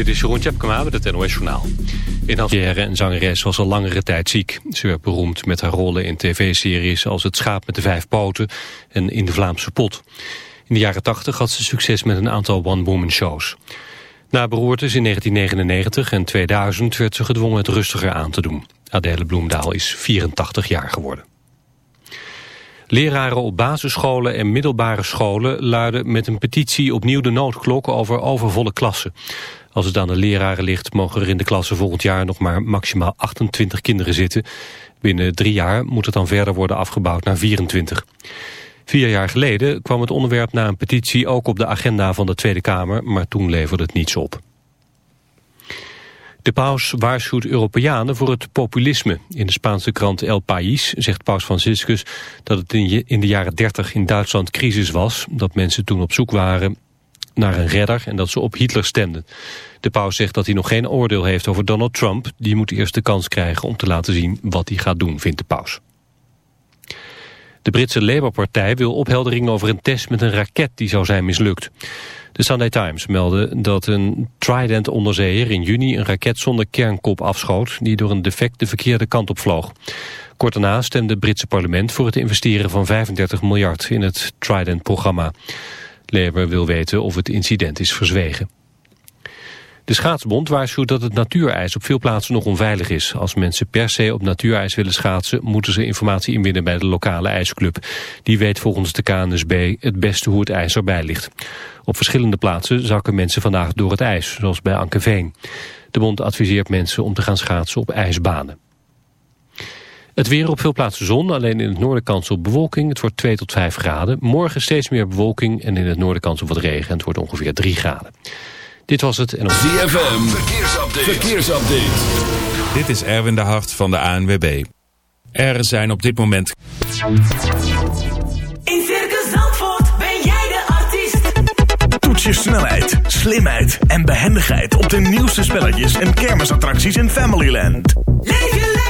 Dit is Jeroen Tjepkema met het NOS Journaal. In Algerije en zangeres was al langere tijd ziek. Ze werd beroemd met haar rollen in tv-series als Het Schaap met de Vijf Poten en In de Vlaamse Pot. In de jaren 80 had ze succes met een aantal one-woman shows. Na beroertes in 1999 en 2000 werd ze gedwongen het rustiger aan te doen. Adele Bloemdaal is 84 jaar geworden. Leraren op basisscholen en middelbare scholen luiden met een petitie opnieuw de noodklok over overvolle klassen. Als het aan de leraren ligt mogen er in de klasse volgend jaar nog maar maximaal 28 kinderen zitten. Binnen drie jaar moet het dan verder worden afgebouwd naar 24. Vier jaar geleden kwam het onderwerp na een petitie ook op de agenda van de Tweede Kamer, maar toen leverde het niets op. De paus waarschuwt Europeanen voor het populisme. In de Spaanse krant El País zegt paus Franciscus dat het in de jaren 30 in Duitsland crisis was. Dat mensen toen op zoek waren naar een redder en dat ze op Hitler stemden. De paus zegt dat hij nog geen oordeel heeft over Donald Trump. Die moet eerst de kans krijgen om te laten zien wat hij gaat doen, vindt de paus. De Britse Labour-partij wil opheldering over een test met een raket die zou zijn mislukt. De Sunday Times meldde dat een Trident-onderzeeër in juni een raket zonder kernkop afschoot... die door een defect de verkeerde kant op vloog. Kort daarna stemde het Britse parlement voor het investeren van 35 miljard in het Trident-programma. Labour wil weten of het incident is verzwegen. De schaatsbond waarschuwt dat het natuurijs op veel plaatsen nog onveilig is. Als mensen per se op natuurijs willen schaatsen... moeten ze informatie inwinnen bij de lokale ijsclub. Die weet volgens de KNSB het beste hoe het ijs erbij ligt. Op verschillende plaatsen zakken mensen vandaag door het ijs, zoals bij Ankeveen. De bond adviseert mensen om te gaan schaatsen op ijsbanen. Het weer op veel plaatsen zon, alleen in het noorden kans op bewolking. Het wordt 2 tot 5 graden. Morgen steeds meer bewolking en in het noorden kans op wat regen. En het wordt ongeveer 3 graden. Dit was het. En... ZFM, verkeersupdate. verkeersupdate. Dit is Erwin de Hart van de ANWB. Er zijn op dit moment... In Circus Zandvoort ben jij de artiest. Toets je snelheid, slimheid en behendigheid op de nieuwste spelletjes en kermisattracties in Familyland. Leef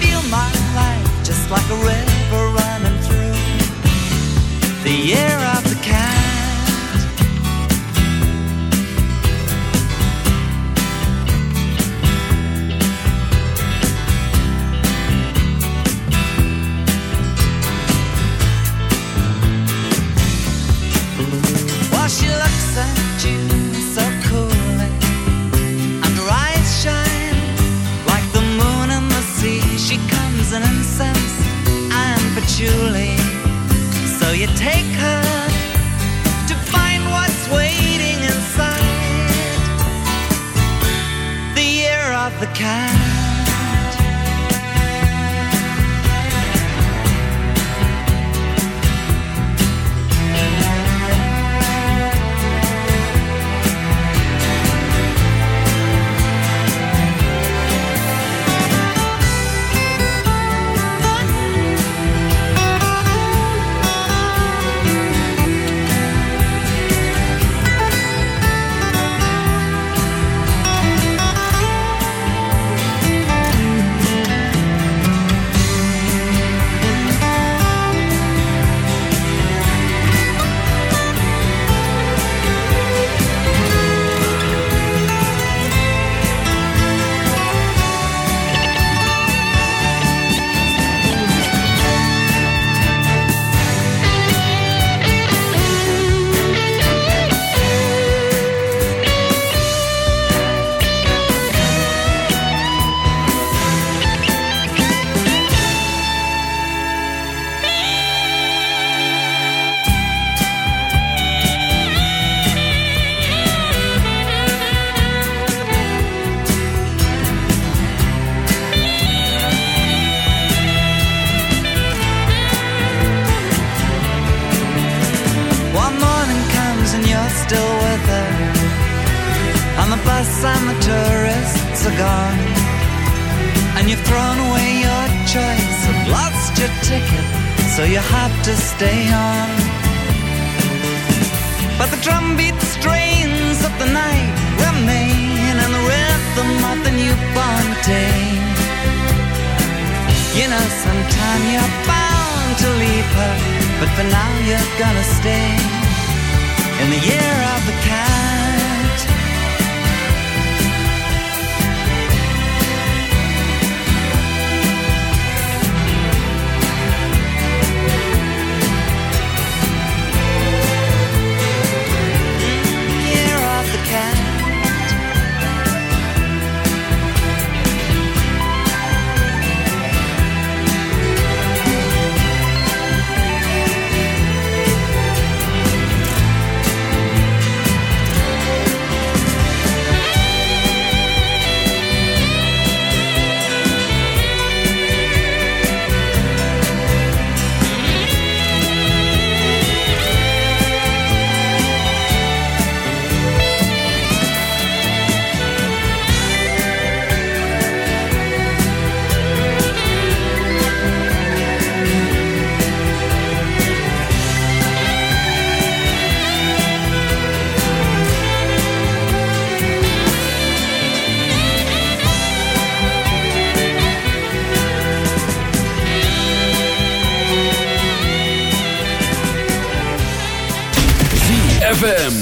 Feel my life just like a river ZFM.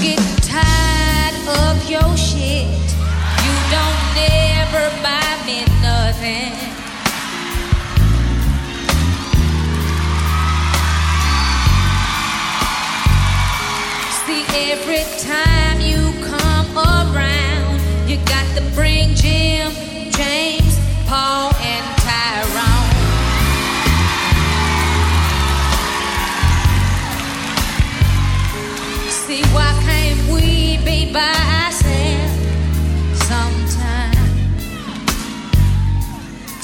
get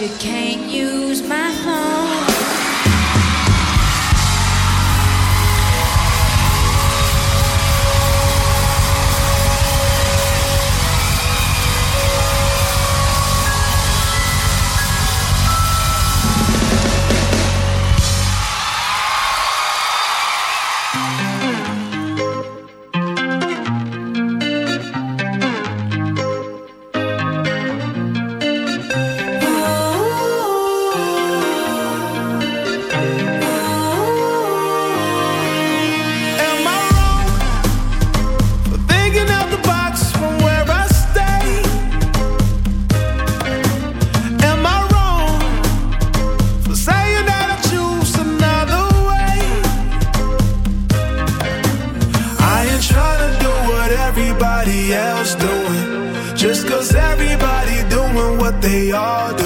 you can't use my all the.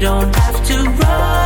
don't have to run.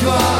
kan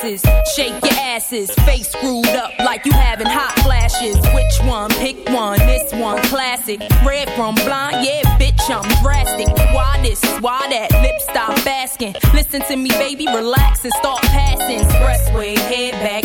Glasses, shake your asses, face screwed up like you having hot flashes. Which one? Pick one. This one, classic. Red from blind, yeah, bitch, I'm drastic. Why this? Why that? Lip stop asking. Listen to me, baby, relax and start passing. Expressway, head back,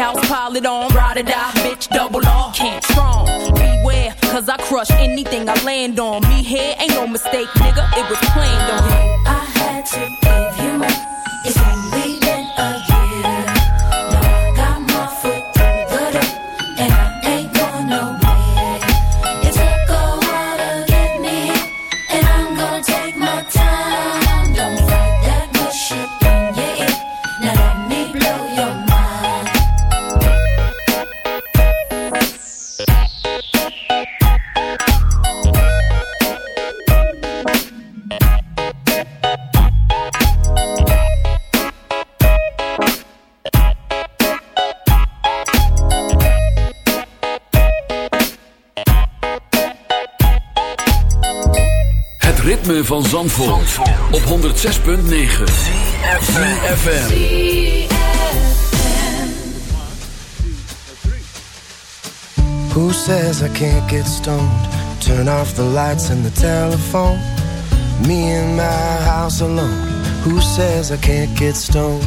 House, pile it on. Ride or die, bitch, double off. Can't strong. Beware, cause I crush anything I land on. Me here ain't no mistake, nigga, it was planned on. Zandvoort, op 106.9 CFFM Who says I can't get stoned? Turn off the lights and the telephone. Me in my house alone. Who says I can't get stoned?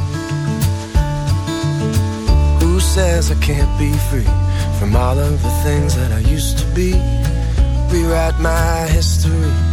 Who says I can't be free from all of the things that I used to be? Rewrite my history.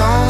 don't